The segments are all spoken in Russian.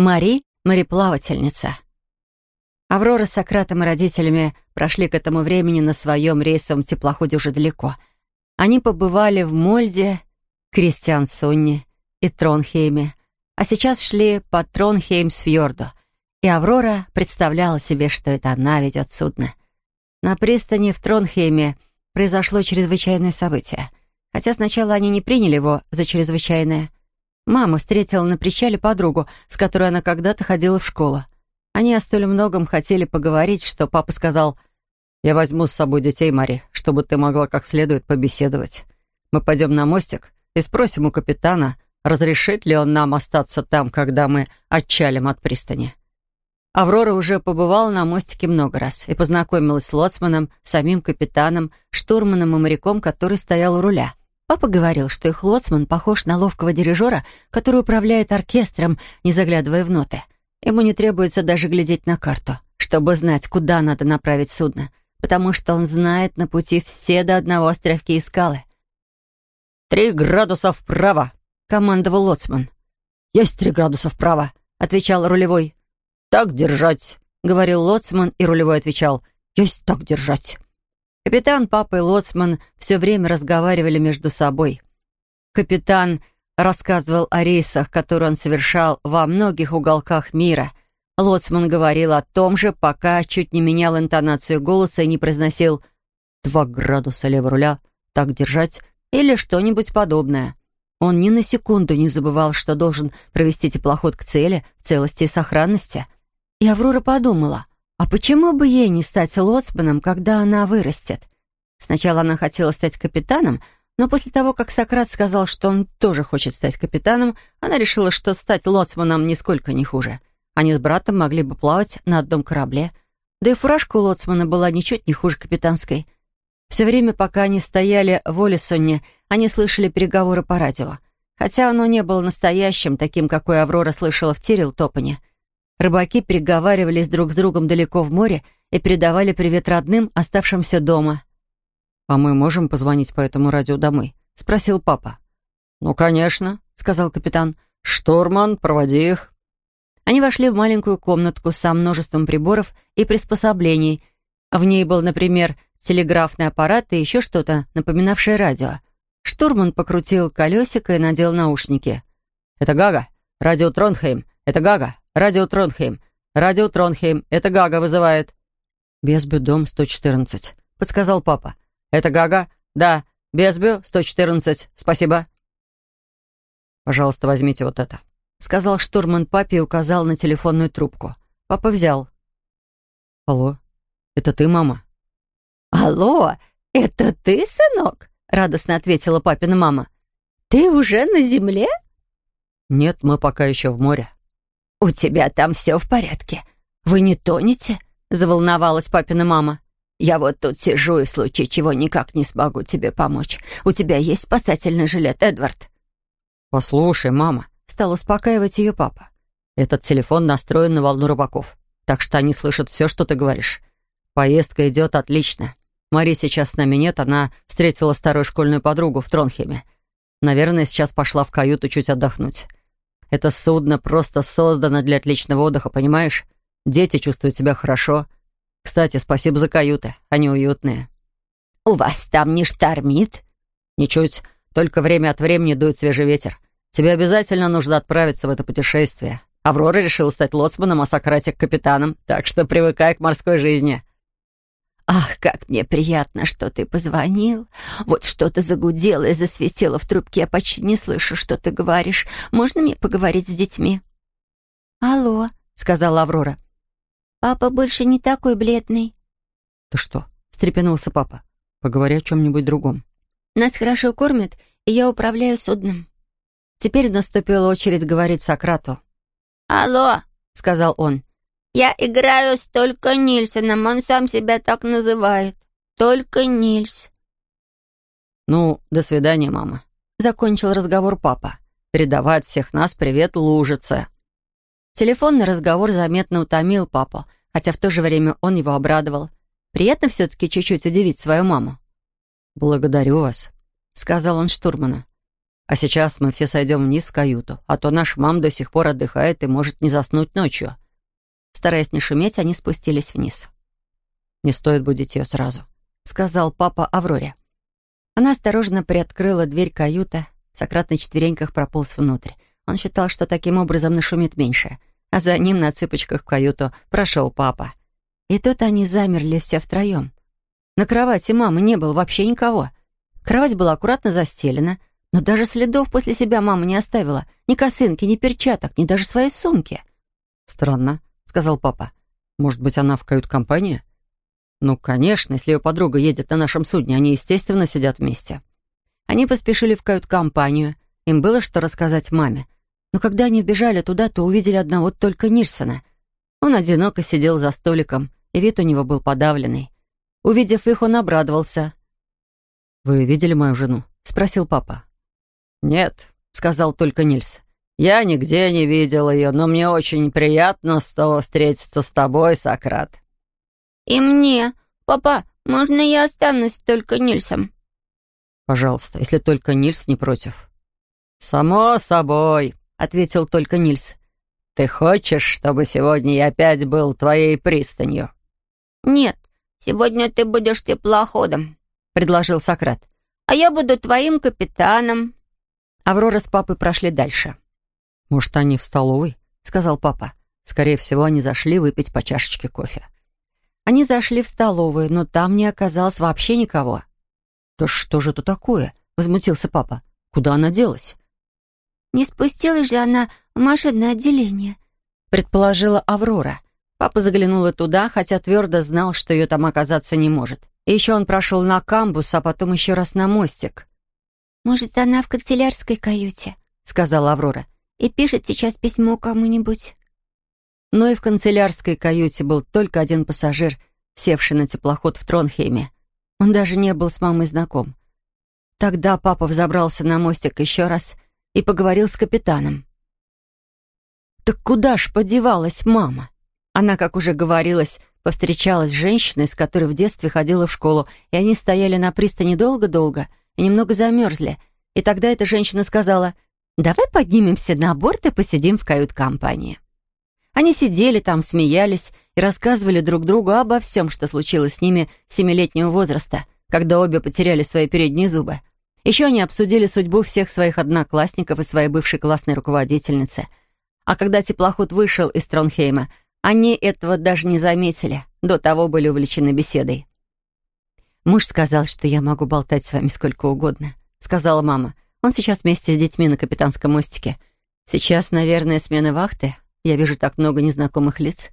Мари — мореплавательница. Аврора с Сократом и родителями прошли к этому времени на своем рейсовом теплоходе уже далеко. Они побывали в Мольде, Кристиансонне и Тронхейме, а сейчас шли по Тронхеймсфьорду, и Аврора представляла себе, что это она ведет судно. На пристани в Тронхейме произошло чрезвычайное событие, хотя сначала они не приняли его за чрезвычайное. Мама встретила на причале подругу, с которой она когда-то ходила в школу. Они о столь многом хотели поговорить, что папа сказал, «Я возьму с собой детей, Мари, чтобы ты могла как следует побеседовать. Мы пойдем на мостик и спросим у капитана, разрешит ли он нам остаться там, когда мы отчалим от пристани». Аврора уже побывала на мостике много раз и познакомилась с лоцманом, самим капитаном, штурманом и моряком, который стоял у руля. Папа говорил, что их лоцман похож на ловкого дирижера, который управляет оркестром, не заглядывая в ноты. Ему не требуется даже глядеть на карту, чтобы знать, куда надо направить судно, потому что он знает на пути все до одного островки и скалы. «Три градуса вправо!» — командовал лоцман. «Есть три градуса вправо!» — отвечал рулевой. «Так держать!» — говорил лоцман, и рулевой отвечал. «Есть так держать!» Капитан, папа и лоцман все время разговаривали между собой. Капитан рассказывал о рейсах, которые он совершал во многих уголках мира. Лоцман говорил о том же, пока чуть не менял интонацию голоса и не произносил «два градуса лево руля, так держать» или что-нибудь подобное. Он ни на секунду не забывал, что должен провести теплоход к цели в целости и сохранности. И Аврора подумала, а почему бы ей не стать лоцманом, когда она вырастет? Сначала она хотела стать капитаном, но после того, как Сократ сказал, что он тоже хочет стать капитаном, она решила, что стать лоцманом нисколько не хуже. Они с братом могли бы плавать на одном корабле. Да и фуражка у лоцмана была ничуть не хуже капитанской. Все время, пока они стояли в Олисоне, они слышали переговоры по радио. Хотя оно не было настоящим, таким, какой Аврора слышала в Тирил-Топане. Рыбаки переговаривались друг с другом далеко в море и передавали привет родным, оставшимся дома. «А мы можем позвонить по этому радио домой?» — спросил папа. «Ну, конечно», — сказал капитан. «Штурман, проводи их». Они вошли в маленькую комнатку со множеством приборов и приспособлений. В ней был, например, телеграфный аппарат и еще что-то, напоминавшее радио. Штурман покрутил колесико и надел наушники. «Это Гага. Радио Тронхейм. Это Гага. Радио Тронхейм. Радио Тронхейм. Это Гага вызывает». «Безбю, дом 114», — подсказал папа. «Это Гага? Да. Безбю, 114. Спасибо». «Пожалуйста, возьмите вот это», — сказал штурман папе и указал на телефонную трубку. Папа взял. «Алло, это ты, мама?» «Алло, это ты, сынок?» — радостно ответила папина мама. «Ты уже на земле?» «Нет, мы пока еще в море». «У тебя там все в порядке? Вы не тонете?» — заволновалась папина мама. «Я вот тут сижу и в случае чего никак не смогу тебе помочь. У тебя есть спасательный жилет, Эдвард?» «Послушай, мама», — стал успокаивать ее папа. «Этот телефон настроен на волну рыбаков, так что они слышат все, что ты говоришь. Поездка идет отлично. Мари сейчас с нами нет, она встретила старую школьную подругу в Тронхеме. Наверное, сейчас пошла в каюту чуть отдохнуть. Это судно просто создано для отличного отдыха, понимаешь? Дети чувствуют себя хорошо. Кстати, спасибо за каюты, они уютные». «У вас там не штормит?» «Ничуть, только время от времени дует свежий ветер. Тебе обязательно нужно отправиться в это путешествие. Аврора решила стать лоцманом, а Сократик — капитаном, так что привыкай к морской жизни». «Ах, как мне приятно, что ты позвонил. Вот что-то загудело и засвистело в трубке. Я почти не слышу, что ты говоришь. Можно мне поговорить с детьми?» «Алло», — сказала Аврора. «Папа больше не такой бледный». «Ты что?» — встрепенулся папа. «Поговори о чем-нибудь другом». «Нас хорошо кормят, и я управляю судном». Теперь наступила очередь говорить Сократу. «Алло», — сказал он. Я играю с Только Нильсоном, он сам себя так называет. Только Нильс. Ну, до свидания, мама. Закончил разговор папа. Передавать всех нас привет Лужице. Телефонный разговор заметно утомил папу, хотя в то же время он его обрадовал. Приятно все-таки чуть-чуть удивить свою маму. «Благодарю вас», — сказал он штурману. А сейчас мы все сойдем вниз в каюту, а то наш мам до сих пор отдыхает и может не заснуть ночью». Стараясь не шуметь, они спустились вниз. «Не стоит будить ее сразу», — сказал папа Авроре. Она осторожно приоткрыла дверь каюты, Сократ на четвереньках прополз внутрь. Он считал, что таким образом нашумит меньше. А за ним на цыпочках в каюту прошел папа. И тут они замерли все втроем. На кровати мамы не было вообще никого. Кровать была аккуратно застелена, но даже следов после себя мама не оставила. Ни косынки, ни перчаток, ни даже своей сумки. «Странно», — сказал папа. «Может быть, она в кают-компании?» «Ну, конечно, если ее подруга едет на нашем судне, они, естественно, сидят вместе». Они поспешили в кают-компанию. Им было что рассказать маме. Но когда они вбежали туда, то увидели одного только Нильсона. Он одиноко сидел за столиком, и вид у него был подавленный. Увидев их, он обрадовался. «Вы видели мою жену?» — спросил папа. «Нет», — сказал только Нильс. «Я нигде не видел ее, но мне очень приятно снова встретиться с тобой, Сократ». «И мне. Папа, можно я останусь только Нильсом?» Пожалуйста, если только Нильс не против». «Само собой», — ответил только Нильс. «Ты хочешь, чтобы сегодня я опять был твоей пристанью?» «Нет, сегодня ты будешь теплоходом», — предложил Сократ. «А я буду твоим капитаном». Аврора с папой прошли дальше. «Может, они в столовой?» — сказал папа. Скорее всего, они зашли выпить по чашечке кофе. Они зашли в столовую, но там не оказалось вообще никого. «Да что же это такое?» — возмутился папа. «Куда она делась?» «Не спустилась же она в машинное отделение», — предположила Аврора. Папа заглянула туда, хотя твердо знал, что ее там оказаться не может. И еще он прошел на камбус, а потом еще раз на мостик. «Может, она в канцелярской каюте», — сказала Аврора, «и пишет сейчас письмо кому-нибудь». Но и в канцелярской каюте был только один пассажир, севший на теплоход в Тронхейме. Он даже не был с мамой знаком. Тогда папа взобрался на мостик еще раз и поговорил с капитаном. Так куда ж подевалась мама? Она, как уже говорилось, повстречалась с женщиной, с которой в детстве ходила в школу, и они стояли на пристани долго-долго и немного замерзли. И тогда эта женщина сказала, «Давай поднимемся на борт и посидим в кают-компании». Они сидели там, смеялись и рассказывали друг другу обо всем, что случилось с ними семилетнего возраста, когда обе потеряли свои передние зубы. Еще они обсудили судьбу всех своих одноклассников и своей бывшей классной руководительницы. А когда теплоход вышел из Тронхейма, они этого даже не заметили, до того были увлечены беседой. «Муж сказал, что я могу болтать с вами сколько угодно», — сказала мама. «Он сейчас вместе с детьми на капитанском мостике. Сейчас, наверное, смена вахты, я вижу так много незнакомых лиц.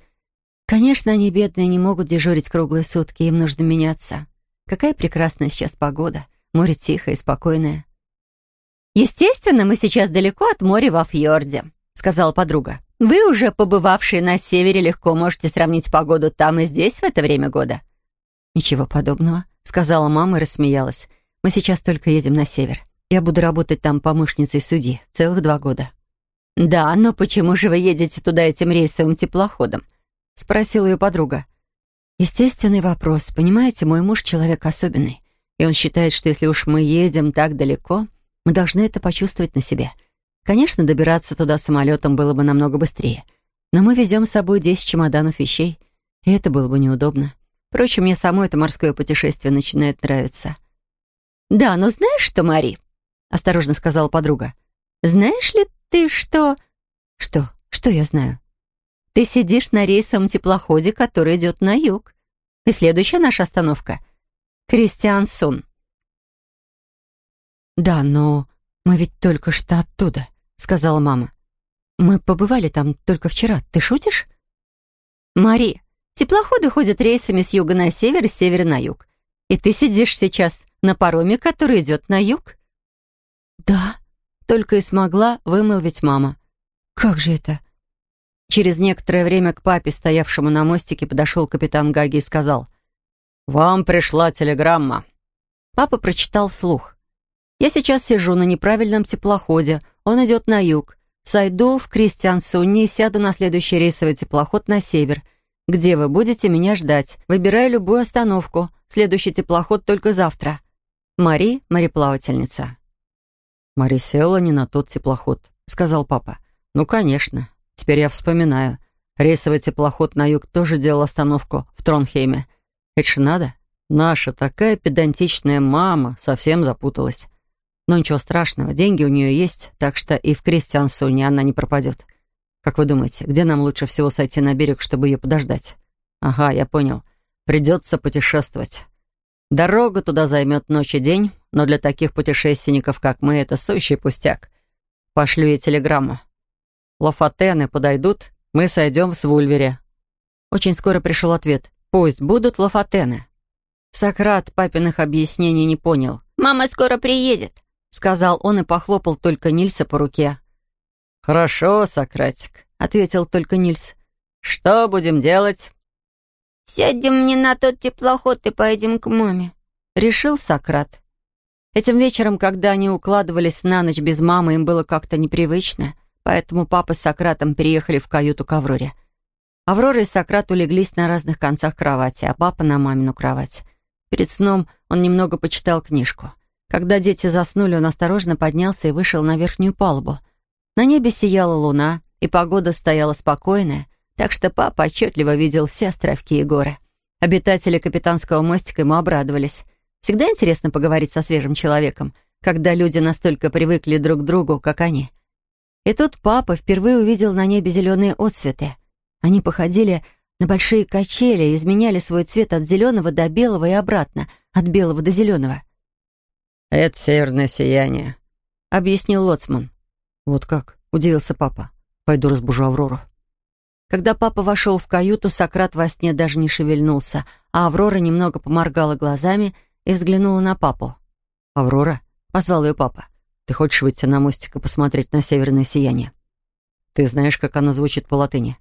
Конечно, они бедные, не могут дежурить круглые сутки, им нужно меняться. Какая прекрасная сейчас погода. Море тихое и спокойное. «Естественно, мы сейчас далеко от моря во фьорде», — сказала подруга. «Вы, уже побывавшие на севере, легко можете сравнить погоду там и здесь в это время года». «Ничего подобного», — сказала мама и рассмеялась. «Мы сейчас только едем на север. Я буду работать там помощницей судьи целых два года». «Да, но почему же вы едете туда этим рейсовым теплоходом?» — спросила ее подруга. «Естественный вопрос. Понимаете, мой муж человек особенный, и он считает, что если уж мы едем так далеко, мы должны это почувствовать на себе. Конечно, добираться туда самолетом было бы намного быстрее, но мы везем с собой 10 чемоданов вещей, и это было бы неудобно. Впрочем, мне само это морское путешествие начинает нравиться». «Да, но знаешь что, Мари?» — осторожно сказала подруга. «Знаешь ли «Ты что?» «Что? Что я знаю?» «Ты сидишь на рейсовом теплоходе, который идет на юг. И следующая наша остановка — Кристиансун». «Да, но мы ведь только что оттуда», — сказала мама. «Мы побывали там только вчера. Ты шутишь?» «Мари, теплоходы ходят рейсами с юга на север и с севера на юг. И ты сидишь сейчас на пароме, который идет на юг?» «Да», только и смогла вымолвить мама. «Как же это?» Через некоторое время к папе, стоявшему на мостике, подошел капитан Гаги и сказал. «Вам пришла телеграмма». Папа прочитал вслух. «Я сейчас сижу на неправильном теплоходе. Он идет на юг. Сойду в Кристиансуне и сяду на следующий рейсовый теплоход на север. Где вы будете меня ждать? Выбираю любую остановку. Следующий теплоход только завтра. Мари, мореплавательница». Мари села не на тот теплоход, сказал папа. Ну, конечно. Теперь я вспоминаю. Рейсовый теплоход на юг тоже делал остановку в Тронхейме. Это ж надо. Наша такая педантичная мама совсем запуталась. Но ничего страшного, деньги у нее есть, так что и в Кристиансоне она не пропадет. Как вы думаете, где нам лучше всего сойти на берег, чтобы ее подождать? Ага, я понял. Придется путешествовать. Дорога туда займет ночь и день, но для таких путешественников, как мы, это сущий пустяк. Пошлю ей телеграмму. Лафатены подойдут, мы сойдем в Свульвере. Очень скоро пришел ответ. Пусть будут лафатены. Сократ папиных объяснений не понял. «Мама скоро приедет», — сказал он и похлопал только Нильса по руке. «Хорошо, Сократик», — ответил только Нильс. «Что будем делать?» «Сядем мне на тот теплоход и поедем к маме», — решил Сократ. Этим вечером, когда они укладывались на ночь без мамы, им было как-то непривычно, поэтому папа с Сократом переехали в каюту к Авроре. Аврора и Сократ улеглись на разных концах кровати, а папа на мамину кровать. Перед сном он немного почитал книжку. Когда дети заснули, он осторожно поднялся и вышел на верхнюю палубу. На небе сияла луна, и погода стояла спокойная, так что папа отчетливо видел все островки и горы. Обитатели капитанского мостика ему обрадовались. Всегда интересно поговорить со свежим человеком, когда люди настолько привыкли друг к другу, как они. И тут папа впервые увидел на небе зеленые отсветы. Они походили на большие качели и изменяли свой цвет от зеленого до белого и обратно, от белого до зеленого. «Это северное сияние», — объяснил Лоцман. «Вот как?» — удивился папа. «Пойду разбужу Аврору». Когда папа вошел в каюту, Сократ во сне даже не шевельнулся, а Аврора немного поморгала глазами и взглянула на папу. «Аврора?» — позвал ее папа. «Ты хочешь выйти на мостик и посмотреть на северное сияние?» «Ты знаешь, как оно звучит по латыни?»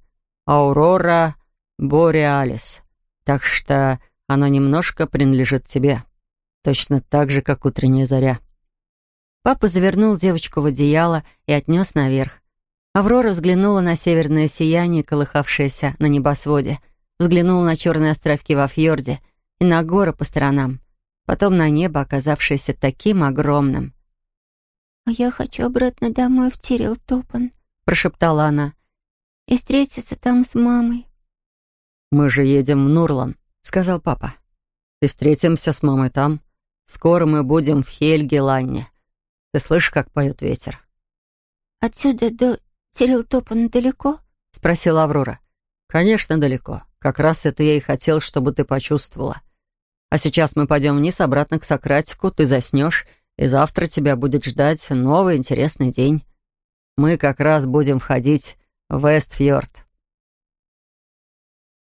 «Аурора Бореалис. Так что оно немножко принадлежит тебе. Точно так же, как утренняя заря». Папа завернул девочку в одеяло и отнес наверх. Аврора взглянула на северное сияние, колыхавшееся на небосводе, взглянула на черные островки во фьорде и на горы по сторонам, потом на небо, оказавшееся таким огромным. «А я хочу обратно домой в Тирилтопан», — прошептала она, — «и встретиться там с мамой». «Мы же едем в Нурлан», — сказал папа. «И встретимся с мамой там. Скоро мы будем в Хельгеланне. Ты слышишь, как поет ветер?» «Отсюда до Тирилтопан далеко?» — спросила Аврора. «Конечно, далеко. Как раз это я и хотел, чтобы ты почувствовала. А сейчас мы пойдем вниз обратно к Сократику, ты заснешь, и завтра тебя будет ждать новый интересный день. Мы как раз будем входить в Вестфьорд».